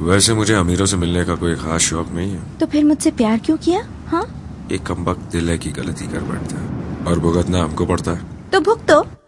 वैसे मुझे अमीरों से मिलने का कोई खास शौक नहीं है। तो फिर मुझसे प्यार क्यों किया? हाँ? एक कम दिल है की गलती कर बैठता है और भुगतना हमको पड़ता है। तो भुगतो।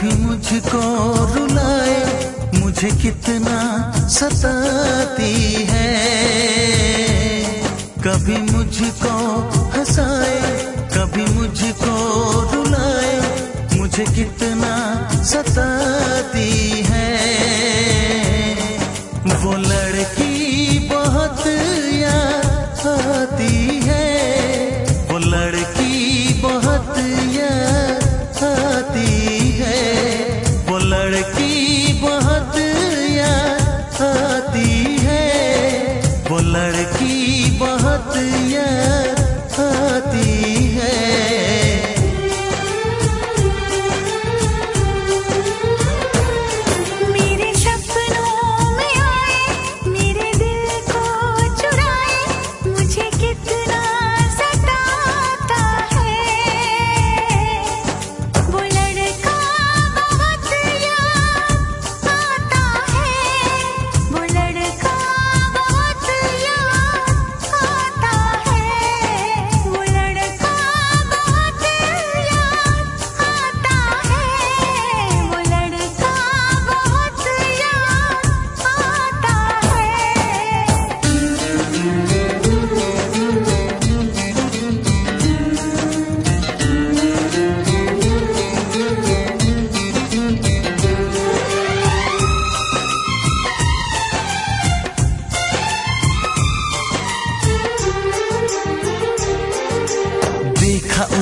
कभी मुझको रुलाए, मुझे कितना सताती है। कभी मुझको हंसाए, कभी मुझको रुलाए, मुझे कितना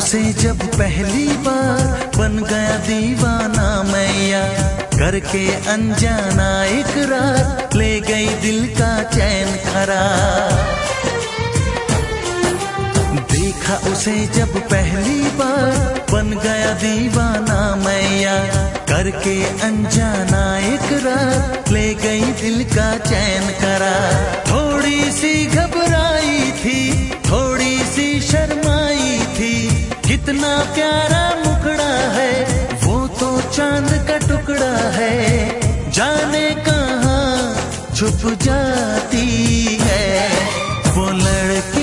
उसे जब पहली बार बन गया दीवाना मैया करके अनजाना इकरार ले गई दिल का चैन खरा देखा उसे जब पहली बार बन गया दीवाना मैया करके अनजाना इकरार ले गई दिल का चैन करार थोड़ी सी घबराई थी कितना प्यारा मुखड़ा है, वो तो चाँद का टुकड़ा है। जाने कहा छुप जाती है, वो लड़की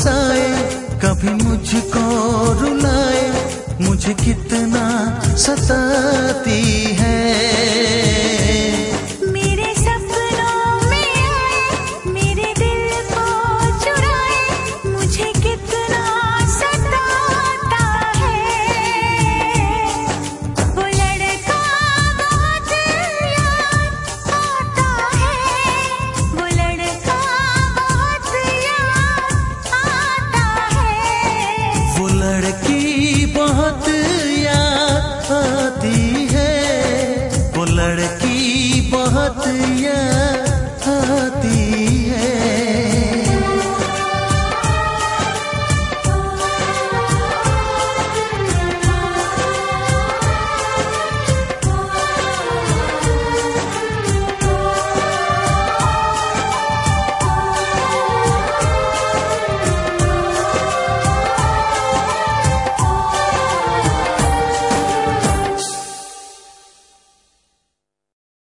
हंसाए कभी मुझको रुलाए मुझे कितना सताती